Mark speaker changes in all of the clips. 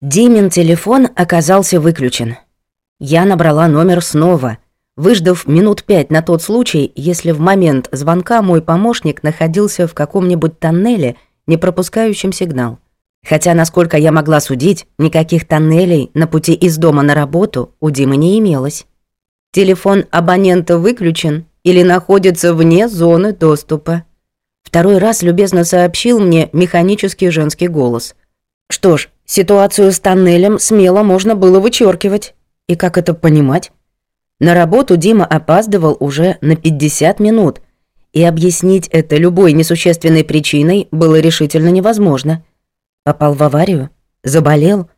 Speaker 1: Димин телефон оказался выключен. Я набрала номер снова, выждав минут пять на тот случай, если в момент звонка мой помощник находился в каком-нибудь тоннеле, не пропускающем сигнал. Хотя, насколько я могла судить, никаких тоннелей на пути из дома на работу у Димы не имелось. Телефон абонента выключен или находится вне зоны доступа. Второй раз любезно сообщил мне механический женский голос. Что ж, Ситуацию с тоннелем смело можно было вычеркивать. И как это понимать? На работу Дима опаздывал уже на 50 минут, и объяснить это любой несущественной причиной было решительно невозможно. Попал в аварию? Заболел?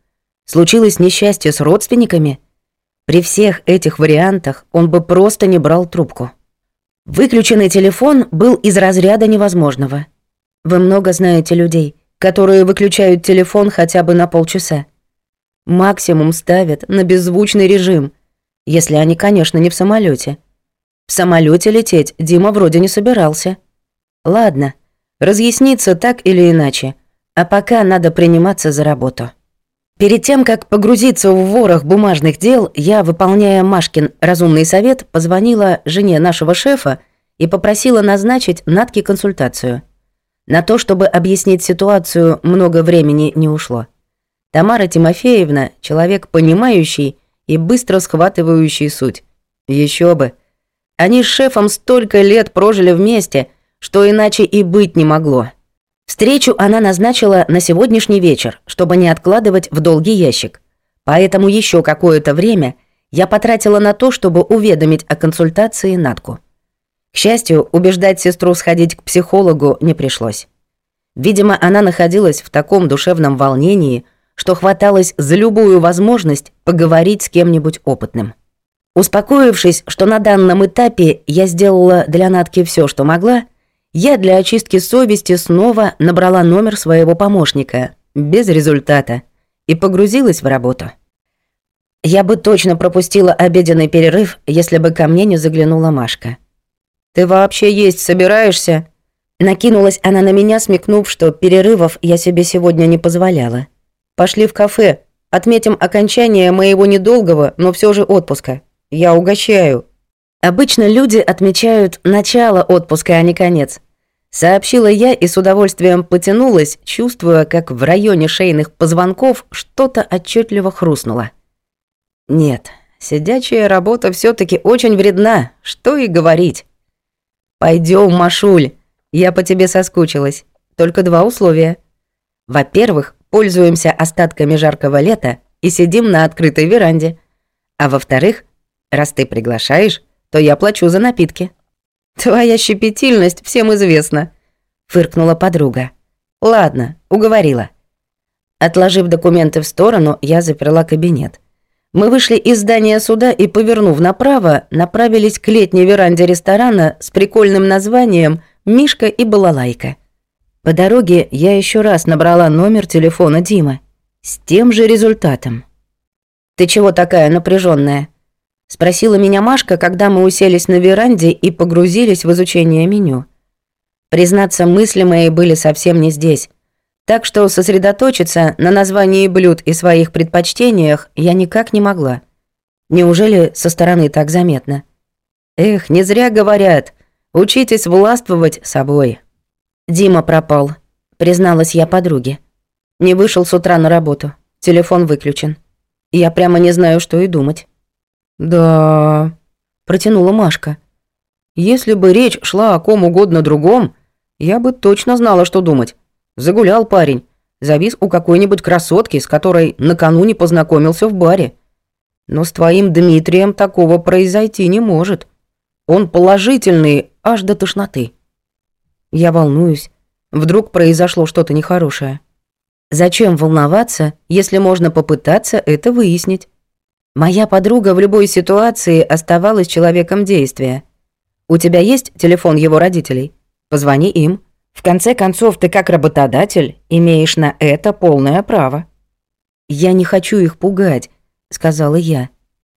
Speaker 1: Случилось несчастье с родственниками? При всех этих вариантах он бы просто не брал трубку. Выключенный телефон был из разряда невозможного. Вы много знаете людей, которые выключают телефон хотя бы на полчаса. Максимум ставят на беззвучный режим, если они, конечно, не в самолете. В самолете лететь Дима вроде не собирался. Ладно, разъясниться так или иначе, а пока надо приниматься за работу. Перед тем, как погрузиться в ворох бумажных дел, я, выполняя Машкин разумный совет, позвонила жене нашего шефа и попросила назначить Натке консультацию – на то, чтобы объяснить ситуацию, много времени не ушло. Тамара Тимофеевна – человек понимающий и быстро схватывающий суть. Еще бы. Они с шефом столько лет прожили вместе, что иначе и быть не могло. Встречу она назначила на сегодняшний вечер, чтобы не откладывать в долгий ящик. Поэтому еще какое-то время я потратила на то, чтобы уведомить о консультации Натку. К счастью, убеждать сестру сходить к психологу не пришлось. Видимо, она находилась в таком душевном волнении, что хваталась за любую возможность поговорить с кем-нибудь опытным. Успокоившись, что на данном этапе я сделала для Натки все, что могла, я для очистки совести снова набрала номер своего помощника, без результата, и погрузилась в работу. Я бы точно пропустила обеденный перерыв, если бы ко мне не заглянула Машка. «Ты вообще есть собираешься?» Накинулась она на меня, смекнув, что перерывов я себе сегодня не позволяла. «Пошли в кафе. Отметим окончание моего недолгого, но все же отпуска. Я угощаю». Обычно люди отмечают начало отпуска, а не конец. Сообщила я и с удовольствием потянулась, чувствуя, как в районе шейных позвонков что-то отчетливо хрустнуло. Нет, сидячая работа все таки очень вредна, что и говорить. Пойдем, Машуль, я по тебе соскучилась. Только два условия. Во-первых, пользуемся остатками жаркого лета и сидим на открытой веранде. А во-вторых, раз ты приглашаешь, то я плачу за напитки. Твоя щепетильность всем известна, фыркнула подруга. Ладно, уговорила. Отложив документы в сторону, я заперла кабинет. Мы вышли из здания суда и, повернув направо, направились к летней веранде ресторана с прикольным названием «Мишка и балалайка». По дороге я еще раз набрала номер телефона Димы. С тем же результатом. «Ты чего такая напряженная? Спросила меня Машка, когда мы уселись на веранде и погрузились в изучение меню. Признаться, мысли мои были совсем не здесь. Так что сосредоточиться на названии блюд и своих предпочтениях я никак не могла. Неужели со стороны так заметно? Эх, не зря говорят, учитесь властвовать собой. Дима пропал, призналась я подруге. Не вышел с утра на работу, телефон выключен. Я прямо не знаю, что и думать. Да, протянула Машка. Если бы речь шла о ком угодно другом, я бы точно знала, что думать. Загулял парень. Завис у какой-нибудь красотки, с которой накануне познакомился в баре. Но с твоим Дмитрием такого произойти не может. Он положительный аж до тошноты. Я волнуюсь. Вдруг произошло что-то нехорошее. Зачем волноваться, если можно попытаться это выяснить? Моя подруга в любой ситуации оставалась человеком действия. У тебя есть телефон его родителей? Позвони им. В конце концов, ты как работодатель имеешь на это полное право. Я не хочу их пугать, сказала я.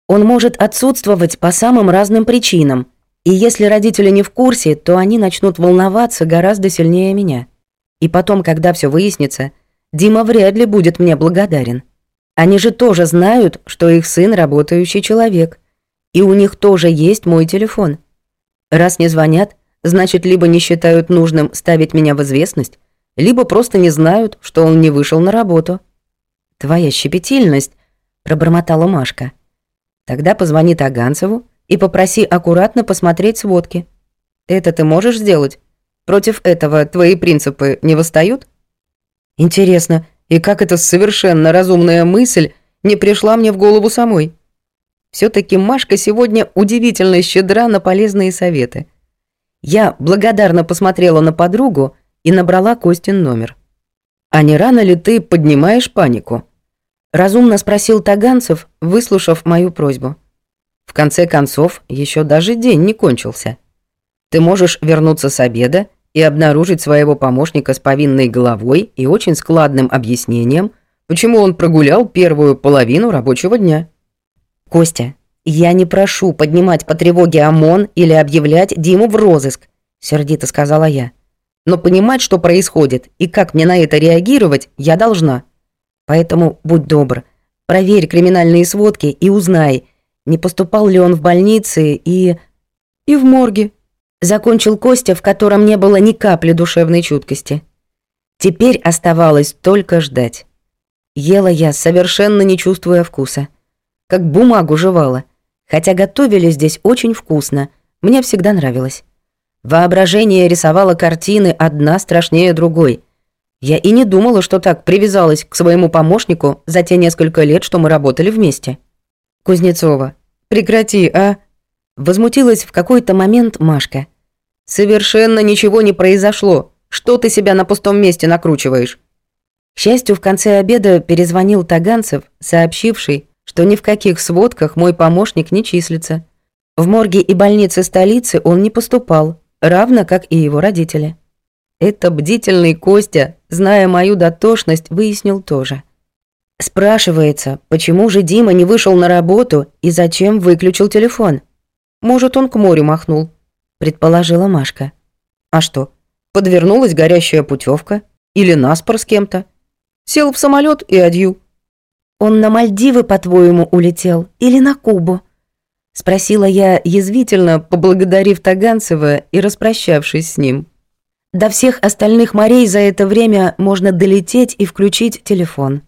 Speaker 1: Он может отсутствовать по самым разным причинам, и если родители не в курсе, то они начнут волноваться гораздо сильнее меня. И потом, когда все выяснится, Дима вряд ли будет мне благодарен. Они же тоже знают, что их сын работающий человек. И у них тоже есть мой телефон. Раз не звонят, значит, либо не считают нужным ставить меня в известность, либо просто не знают, что он не вышел на работу. Твоя щепетильность, пробормотала Машка. Тогда позвони Таганцеву и попроси аккуратно посмотреть сводки. Это ты можешь сделать? Против этого твои принципы не восстают? Интересно, и как эта совершенно разумная мысль не пришла мне в голову самой? все таки Машка сегодня удивительно щедра на полезные советы. Я благодарно посмотрела на подругу и набрала Костин номер. «А не рано ли ты поднимаешь панику?» Разумно спросил Таганцев, выслушав мою просьбу. В конце концов, еще даже день не кончился. Ты можешь вернуться с обеда и обнаружить своего помощника с повинной головой и очень складным объяснением, почему он прогулял первую половину рабочего дня. Костя, я не прошу поднимать по тревоге ОМОН или объявлять Диму в розыск, сердито сказала я. Но понимать, что происходит и как мне на это реагировать, я должна. Поэтому будь добр, проверь криминальные сводки и узнай, не поступал ли он в больнице и... и в морге. Закончил Костя, в котором не было ни капли душевной чуткости. Теперь оставалось только ждать. Ела я, совершенно не чувствуя вкуса. Как бумагу жевала. Хотя готовили здесь очень вкусно. Мне всегда нравилось. Воображение рисовало картины одна страшнее другой. Я и не думала, что так привязалась к своему помощнику за те несколько лет, что мы работали вместе. Кузнецова, прекрати, а? Возмутилась в какой-то момент Машка. Совершенно ничего не произошло. Что ты себя на пустом месте накручиваешь? К счастью, в конце обеда перезвонил Таганцев, сообщивший, что ни в каких сводках мой помощник не числится. В морге и больнице столицы он не поступал, равно как и его родители. Это бдительный Костя, зная мою дотошность, выяснил тоже. Спрашивается, почему же Дима не вышел на работу и зачем выключил телефон? Может, он к морю махнул, предположила Машка. А что? Подвернулась горящая путевка или наспор с кем-то? Сел в самолет и адью. Он на Мальдивы, по-твоему, улетел или на Кубу? Спросила я язвительно, поблагодарив Таганцева и распрощавшись с ним. До всех остальных морей за это время можно долететь и включить телефон.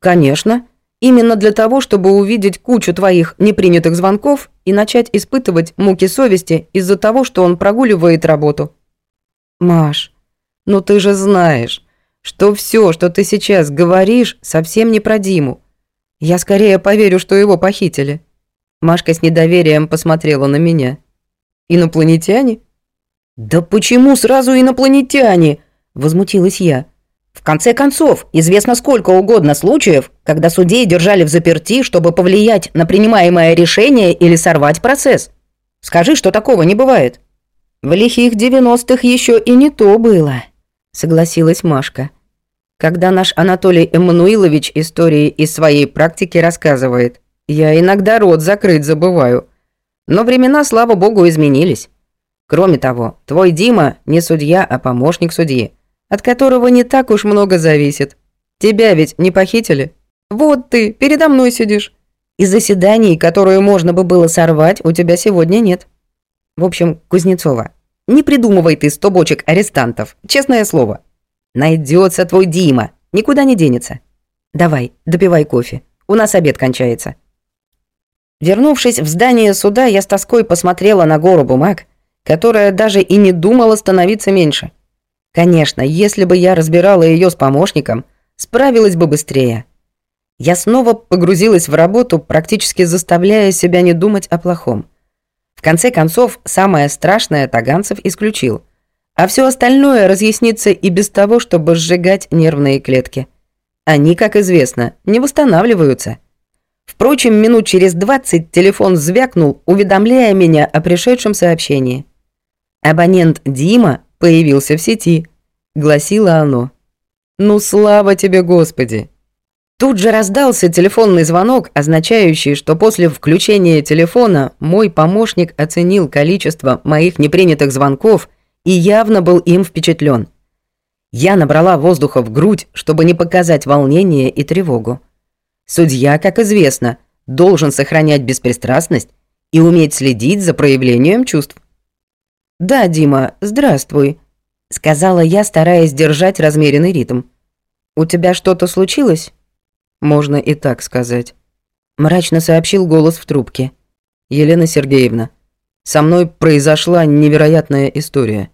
Speaker 1: Конечно, именно для того, чтобы увидеть кучу твоих непринятых звонков и начать испытывать муки совести из-за того, что он прогуливает работу. Маш, ну ты же знаешь, что все, что ты сейчас говоришь, совсем не про Диму. Я скорее поверю, что его похитили. Машка с недоверием посмотрела на меня. Инопланетяне? Да почему сразу инопланетяне? Возмутилась я. В конце концов, известно сколько угодно случаев, когда судей держали в заперти, чтобы повлиять на принимаемое решение или сорвать процесс. Скажи, что такого не бывает. В лихих девяностых еще и не то было, согласилась Машка. Когда наш Анатолий Эммануилович истории из своей практики рассказывает, я иногда рот закрыть забываю. Но времена, слава богу, изменились. Кроме того, твой Дима не судья, а помощник судьи от которого не так уж много зависит. Тебя ведь не похитили? Вот ты, передо мной сидишь. И заседаний, которые можно бы было сорвать, у тебя сегодня нет. В общем, Кузнецова, не придумывай ты сто бочек арестантов, честное слово. Найдется твой Дима, никуда не денется. Давай, допивай кофе, у нас обед кончается. Вернувшись в здание суда, я с тоской посмотрела на гору бумаг, которая даже и не думала становиться меньше – Конечно, если бы я разбирала ее с помощником, справилась бы быстрее. Я снова погрузилась в работу, практически заставляя себя не думать о плохом. В конце концов, самое страшное Таганцев исключил, а все остальное разъяснится и без того, чтобы сжигать нервные клетки. Они, как известно, не восстанавливаются. Впрочем, минут через двадцать телефон звякнул, уведомляя меня о пришедшем сообщении. Абонент Дима появился в сети», — гласило оно. «Ну, слава тебе, Господи!» Тут же раздался телефонный звонок, означающий, что после включения телефона мой помощник оценил количество моих непринятых звонков и явно был им впечатлен. Я набрала воздуха в грудь, чтобы не показать волнение и тревогу. Судья, как известно, должен сохранять беспристрастность и уметь следить за проявлением чувств. «Да, Дима, здравствуй», — сказала я, стараясь держать размеренный ритм. «У тебя что-то случилось?» «Можно и так сказать», — мрачно сообщил голос в трубке. «Елена Сергеевна, со мной произошла невероятная история.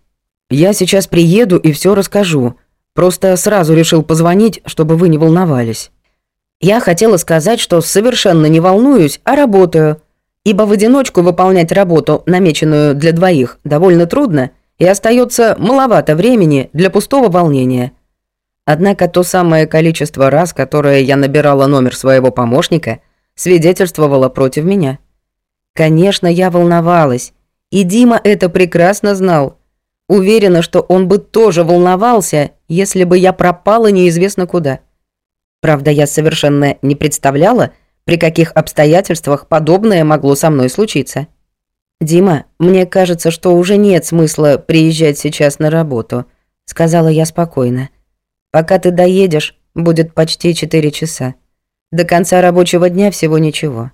Speaker 1: Я сейчас приеду и все расскажу. Просто сразу решил позвонить, чтобы вы не волновались». Я хотела сказать, что совершенно не волнуюсь, а работаю, ибо в одиночку выполнять работу, намеченную для двоих, довольно трудно, и остается маловато времени для пустого волнения. Однако то самое количество раз, которое я набирала номер своего помощника, свидетельствовало против меня. Конечно, я волновалась, и Дима это прекрасно знал. Уверена, что он бы тоже волновался, если бы я пропала неизвестно куда. Правда, я совершенно не представляла, при каких обстоятельствах подобное могло со мной случиться. «Дима, мне кажется, что уже нет смысла приезжать сейчас на работу», — сказала я спокойно. «Пока ты доедешь, будет почти четыре часа. До конца рабочего дня всего ничего.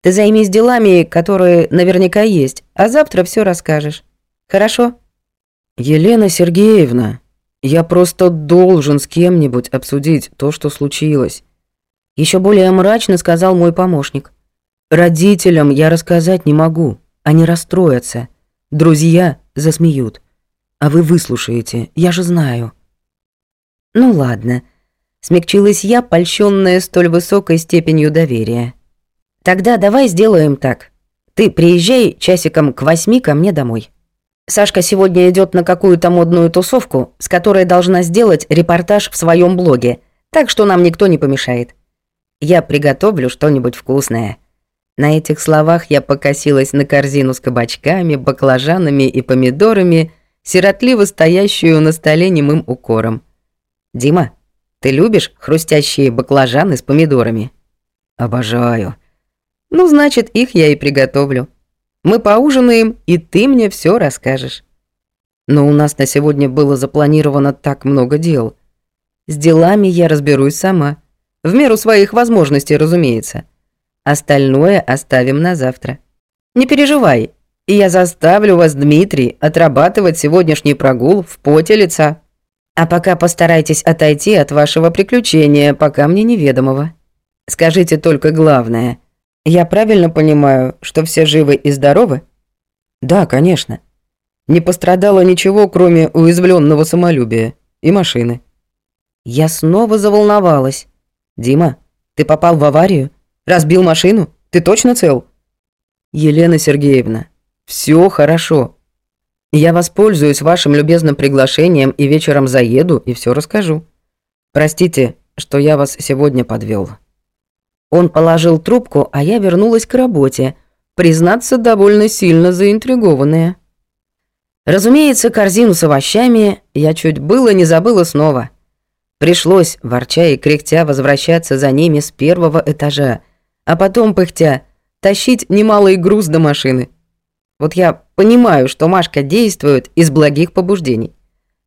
Speaker 1: Ты займись делами, которые наверняка есть, а завтра все расскажешь. Хорошо?»
Speaker 2: «Елена Сергеевна», я просто должен с кем-нибудь обсудить то, что случилось.
Speaker 1: Еще более мрачно сказал мой помощник.
Speaker 2: Родителям я рассказать не могу, они расстроятся. Друзья засмеют. А вы выслушаете, я же знаю.
Speaker 1: Ну ладно, смягчилась я, польщенная столь высокой степенью доверия. Тогда давай сделаем так. Ты приезжай часиком к восьми ко мне домой. Сашка сегодня идет на какую-то модную тусовку, с которой должна сделать репортаж в своем блоге, так что нам никто не помешает. Я приготовлю что-нибудь вкусное. На этих словах я покосилась на корзину с кабачками, баклажанами и помидорами, сиротливо стоящую на столе немым укором. «Дима, ты любишь хрустящие баклажаны с помидорами?»
Speaker 2: «Обожаю».
Speaker 1: «Ну, значит, их я и приготовлю». Мы поужинаем, и ты мне все расскажешь. Но у нас на сегодня было запланировано так много дел. С делами я разберусь сама. В меру своих возможностей, разумеется. Остальное оставим на завтра. Не переживай, и я заставлю вас, Дмитрий, отрабатывать сегодняшний прогул в поте лица. А пока постарайтесь отойти от вашего приключения, пока мне неведомого. Скажите только главное — я правильно понимаю, что все живы и здоровы?
Speaker 2: Да, конечно. Не пострадало ничего, кроме уязвленного самолюбия и машины.
Speaker 1: Я снова заволновалась. Дима, ты попал в аварию? Разбил машину? Ты точно цел?
Speaker 2: Елена Сергеевна, все хорошо. Я воспользуюсь вашим любезным приглашением и вечером заеду и все расскажу. Простите, что я вас сегодня подвел.
Speaker 1: Он положил трубку, а я вернулась к работе, признаться, довольно сильно заинтригованная. Разумеется, корзину с овощами я чуть было не забыла снова. Пришлось, ворча и кряхтя, возвращаться за ними с первого этажа, а потом, пыхтя, тащить немалый груз до машины. Вот я понимаю, что Машка действует из благих побуждений,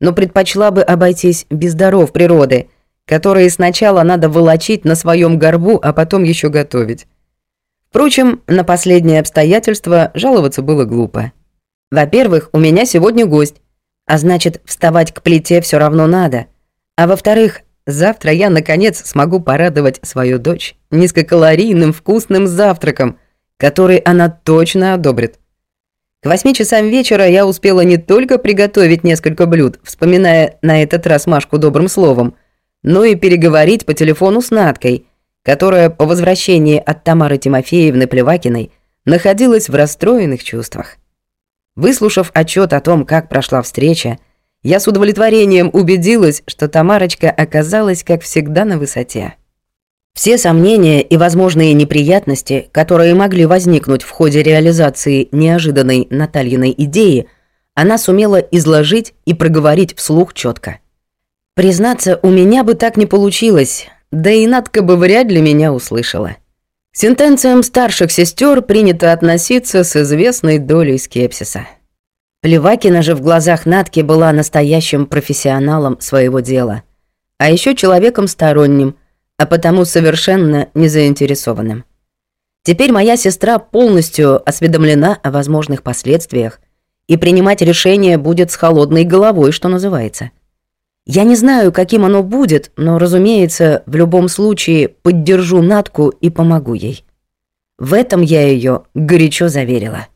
Speaker 1: но предпочла бы обойтись без даров природы — которые сначала надо волочить на своем горбу, а потом еще готовить. Впрочем, на последнее обстоятельство жаловаться было глупо. Во-первых, у меня сегодня гость, а значит, вставать к плите все равно надо. А во-вторых, завтра я, наконец, смогу порадовать свою дочь низкокалорийным вкусным завтраком, который она точно одобрит. К восьми часам вечера я успела не только приготовить несколько блюд, вспоминая на этот раз Машку добрым словом, но и переговорить по телефону с Надкой, которая по возвращении от Тамары Тимофеевны Плевакиной находилась в расстроенных чувствах. Выслушав отчет о том, как прошла встреча, я с удовлетворением убедилась, что Тамарочка оказалась, как всегда, на высоте. Все сомнения и возможные неприятности, которые могли возникнуть в ходе реализации неожиданной Натальиной идеи, она сумела изложить и проговорить вслух четко. Признаться, у меня бы так не получилось, да и Надка бы вряд ли меня услышала. Сентенциям старших сестер принято относиться с известной долей скепсиса. Плевакина же в глазах Натки была настоящим профессионалом своего дела, а еще человеком сторонним, а потому совершенно не заинтересованным. Теперь моя сестра полностью осведомлена о возможных последствиях и принимать решение будет с холодной головой, что называется. Я не знаю, каким оно будет, но, разумеется, в любом случае поддержу Натку и помогу ей. В этом я ее горячо заверила.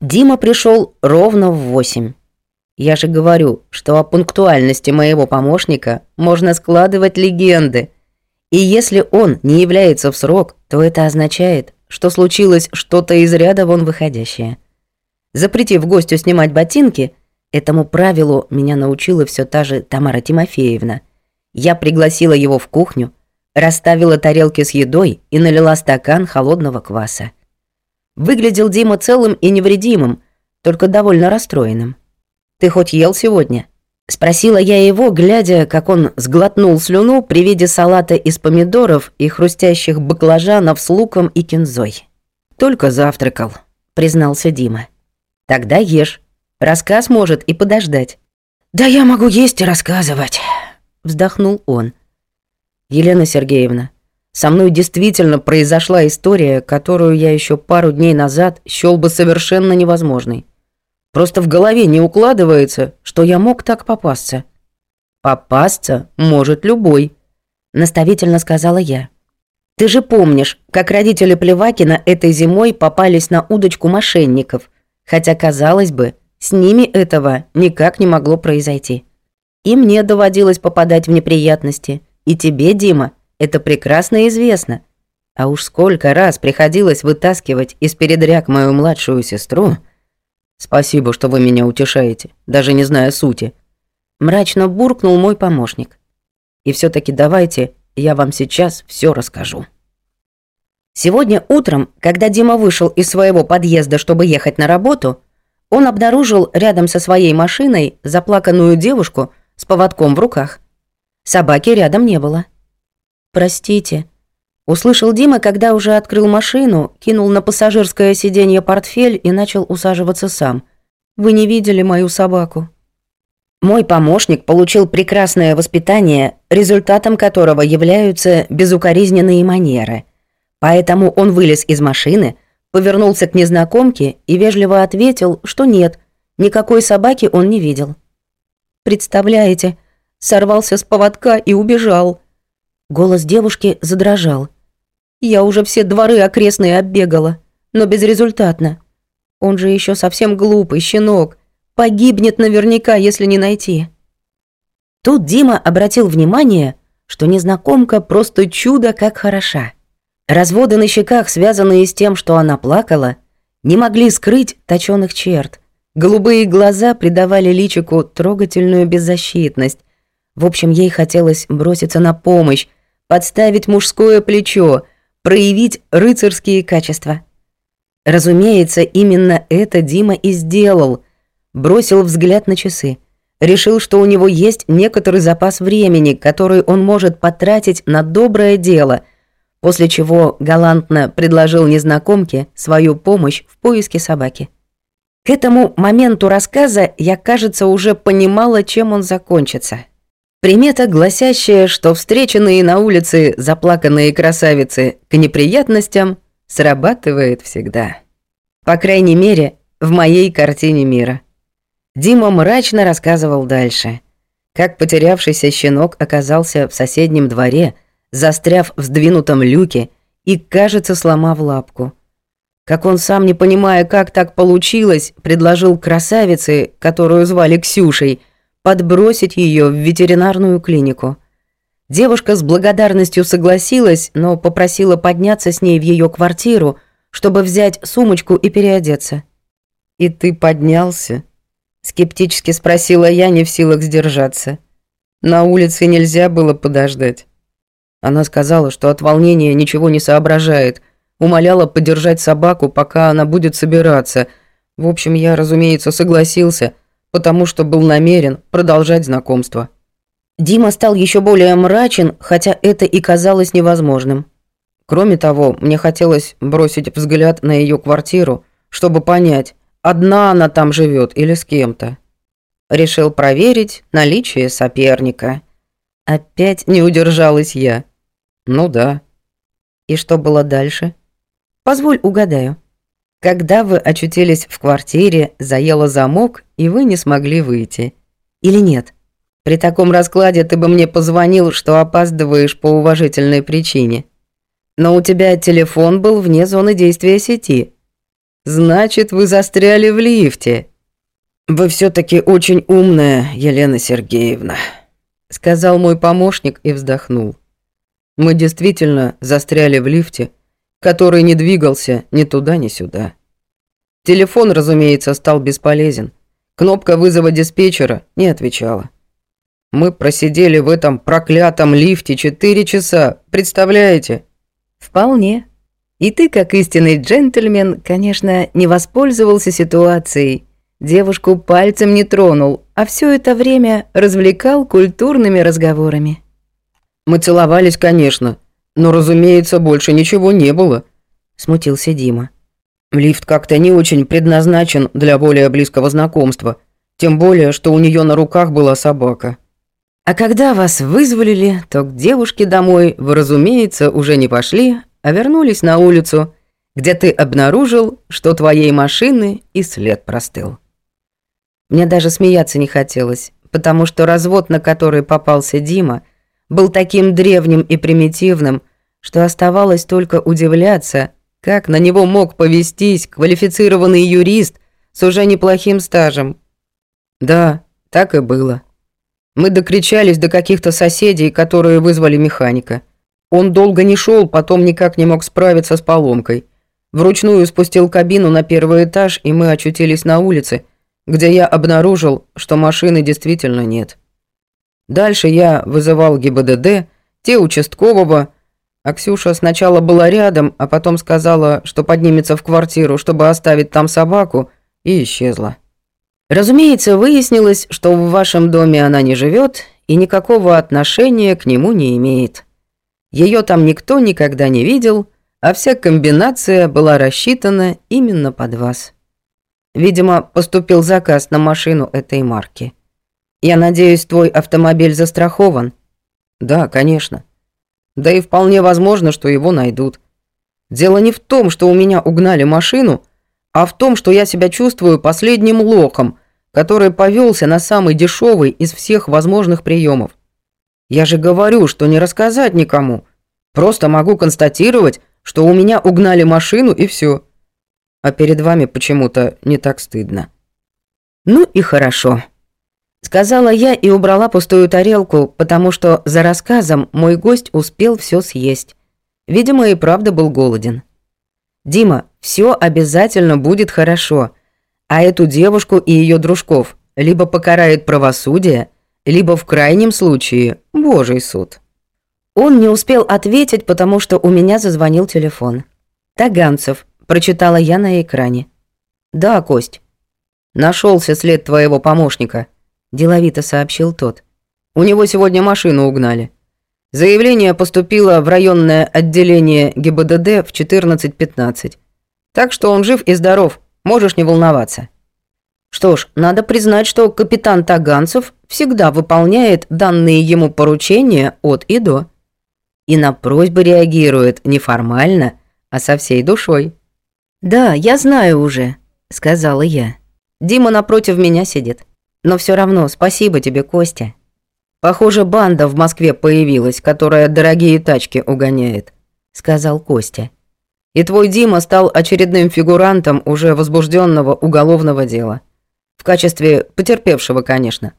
Speaker 1: Дима пришел ровно в восемь. Я же говорю, что о пунктуальности моего помощника можно складывать легенды. И если он не является в срок, то это означает, что случилось что-то из ряда вон выходящее. Запретив гостю снимать ботинки, этому правилу меня научила все та же Тамара Тимофеевна. Я пригласила его в кухню, расставила тарелки с едой и налила стакан холодного кваса. Выглядел Дима целым и невредимым, только довольно расстроенным. «Ты хоть ел сегодня?» Спросила я его, глядя, как он сглотнул слюну при виде салата из помидоров и хрустящих баклажанов с луком и кинзой. «Только завтракал», — признался Дима. Тогда ешь. Рассказ может и подождать. Да я могу есть и рассказывать, вздохнул он. Елена Сергеевна, со мной действительно произошла история, которую я еще пару дней назад счёл бы совершенно невозможной. Просто в голове не укладывается, что я мог так попасться. Попасться может любой, наставительно сказала я. Ты же помнишь, как родители Плевакина этой зимой попались на удочку мошенников, Хотя, казалось бы, с ними этого никак не могло произойти. И мне доводилось попадать в неприятности. И тебе, Дима, это прекрасно известно. А уж сколько раз приходилось вытаскивать из передряг мою младшую сестру. Спасибо, что вы меня утешаете, даже не зная сути. Мрачно буркнул мой помощник. И все таки давайте я вам сейчас все расскажу. Сегодня утром, когда Дима вышел из своего подъезда, чтобы ехать на работу, он обнаружил рядом со своей машиной заплаканную девушку с поводком в руках. Собаки рядом не было. «Простите», — услышал Дима, когда уже открыл машину, кинул на пассажирское сиденье портфель и начал усаживаться сам. «Вы не видели мою собаку?» Мой помощник получил прекрасное воспитание, результатом которого являются безукоризненные манеры — Поэтому он вылез из машины, повернулся к незнакомке и вежливо ответил, что нет, никакой собаки он не видел. «Представляете, сорвался с поводка и убежал». Голос девушки задрожал. «Я уже все дворы окрестные оббегала, но безрезультатно. Он же еще совсем глупый, щенок. Погибнет наверняка, если не найти». Тут Дима обратил внимание, что незнакомка просто чудо как хороша. Разводы на щеках, связанные с тем, что она плакала, не могли скрыть точёных черт. Голубые глаза придавали личику трогательную беззащитность. В общем, ей хотелось броситься на помощь, подставить мужское плечо, проявить рыцарские качества. Разумеется, именно это Дима и сделал. Бросил взгляд на часы. Решил, что у него есть некоторый запас времени, который он может потратить на доброе дело — после чего галантно предложил незнакомке свою помощь в поиске собаки. К этому моменту рассказа я, кажется, уже понимала, чем он закончится. Примета, гласящая, что встреченные на улице заплаканные красавицы к неприятностям, срабатывает всегда. По крайней мере, в моей картине мира. Дима мрачно рассказывал дальше. Как потерявшийся щенок оказался в соседнем дворе – застряв в сдвинутом люке и, кажется, сломав лапку. Как он сам, не понимая, как так получилось, предложил красавице, которую звали Ксюшей, подбросить ее в ветеринарную клинику. Девушка с благодарностью согласилась, но попросила подняться с ней в ее квартиру, чтобы взять сумочку и переодеться. «И ты поднялся?» — скептически спросила я, не в силах сдержаться. «На улице нельзя было подождать». Она сказала, что от волнения ничего не соображает, умоляла подержать собаку, пока она будет собираться. В общем, я, разумеется, согласился, потому что был намерен продолжать знакомство. Дима стал еще более мрачен, хотя это и казалось невозможным. Кроме того, мне хотелось бросить взгляд на ее квартиру, чтобы понять, одна она там живет или с кем-то. Решил проверить наличие соперника. Опять не удержалась я.
Speaker 2: Ну да.
Speaker 1: И что было дальше? Позволь угадаю. Когда вы очутились в квартире, заело замок, и вы не смогли выйти. Или нет? При таком раскладе ты бы мне позвонил, что опаздываешь по уважительной причине. Но у тебя телефон был вне зоны действия сети. Значит, вы застряли в лифте.
Speaker 2: Вы все таки очень умная, Елена Сергеевна, сказал мой помощник и вздохнул. Мы действительно застряли в лифте, который не двигался ни туда, ни сюда. Телефон, разумеется, стал бесполезен. Кнопка вызова диспетчера не отвечала. Мы просидели в этом проклятом лифте четыре часа, представляете?
Speaker 1: Вполне. И ты, как истинный джентльмен, конечно, не воспользовался ситуацией. Девушку пальцем не тронул, а все это время развлекал культурными разговорами.
Speaker 2: Мы целовались, конечно, но, разумеется, больше ничего не было», — смутился Дима. «Лифт как-то не очень предназначен для более близкого знакомства, тем более, что у нее на руках была собака».
Speaker 1: «А когда вас вызволили, то к девушке домой вы, разумеется, уже не пошли, а вернулись на улицу, где ты обнаружил, что твоей машины и след простыл». Мне даже смеяться не хотелось, потому что развод, на который попался Дима, — был таким древним и примитивным, что оставалось только удивляться, как на него мог повестись квалифицированный юрист с уже неплохим стажем.
Speaker 2: Да, так и было. Мы докричались до каких-то соседей, которые вызвали механика. Он долго не шел, потом никак не мог справиться с поломкой. Вручную спустил кабину на первый этаж, и мы очутились на улице, где я обнаружил, что машины действительно нет. Дальше я вызывал ГИБДД, те участкового, а Ксюша сначала была рядом, а потом сказала, что поднимется в квартиру, чтобы оставить там собаку, и исчезла.
Speaker 1: Разумеется, выяснилось, что в вашем доме она не живет и никакого отношения к нему не имеет. Ее там никто никогда не видел, а вся комбинация была рассчитана именно под вас. Видимо, поступил заказ на машину этой марки. Я надеюсь, твой автомобиль застрахован?
Speaker 2: Да, конечно. Да и вполне возможно, что его найдут. Дело не в том, что у меня угнали машину, а в том, что я себя чувствую последним лохом, который повелся на самый дешевый из всех возможных приемов. Я же говорю, что не рассказать никому. Просто могу констатировать, что у меня угнали машину и все. А перед вами почему-то не так стыдно.
Speaker 1: Ну и хорошо. Сказала я и убрала пустую тарелку, потому что за рассказом мой гость успел все съесть. Видимо, и правда был голоден. «Дима, все обязательно будет хорошо, а эту девушку и ее дружков либо покарает правосудие, либо в крайнем случае Божий суд». Он не успел ответить, потому что у меня зазвонил телефон. «Таганцев», — прочитала я на экране. «Да, Кость. Нашелся след твоего помощника», деловито сообщил тот. У него сегодня машину угнали. Заявление поступило в районное отделение ГИБДД в 14.15. Так что он жив и здоров, можешь не волноваться. Что ж, надо признать, что капитан Таганцев всегда выполняет данные ему поручения от и до. И на просьбы реагирует не формально, а со всей душой. «Да, я знаю уже», — сказала я. «Дима напротив меня сидит». Но все равно спасибо тебе, Костя. Похоже, банда в Москве появилась, которая дорогие тачки угоняет, сказал Костя. И твой Дима стал очередным фигурантом уже возбужденного уголовного дела. В качестве потерпевшего, конечно.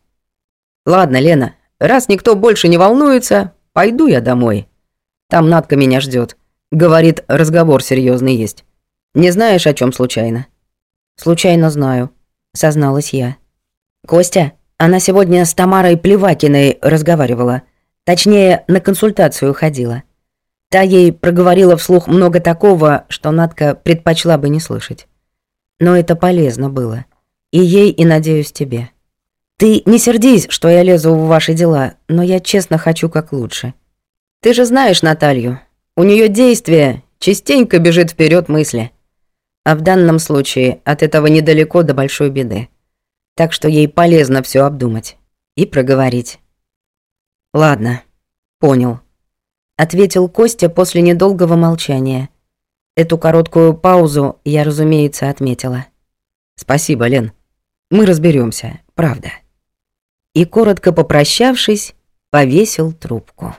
Speaker 1: Ладно, Лена, раз никто больше не волнуется, пойду я домой. Там Надка меня ждет. Говорит, разговор серьезный есть. Не знаешь, о чем случайно? Случайно знаю, созналась я. «Костя, она сегодня с Тамарой Плевакиной разговаривала. Точнее, на консультацию ходила. Та ей проговорила вслух много такого, что Надка предпочла бы не слышать. Но это полезно было. И ей, и, надеюсь, тебе. Ты не сердись, что я лезу в ваши дела, но я честно хочу как лучше. Ты же знаешь Наталью. У нее действие частенько бежит вперед мысли. А в данном случае от этого недалеко до большой беды так что ей полезно все обдумать и проговорить. Ладно, понял. Ответил Костя после недолгого молчания. Эту короткую паузу я, разумеется, отметила.
Speaker 2: Спасибо, Лен. Мы разберемся, правда.
Speaker 1: И коротко попрощавшись, повесил трубку.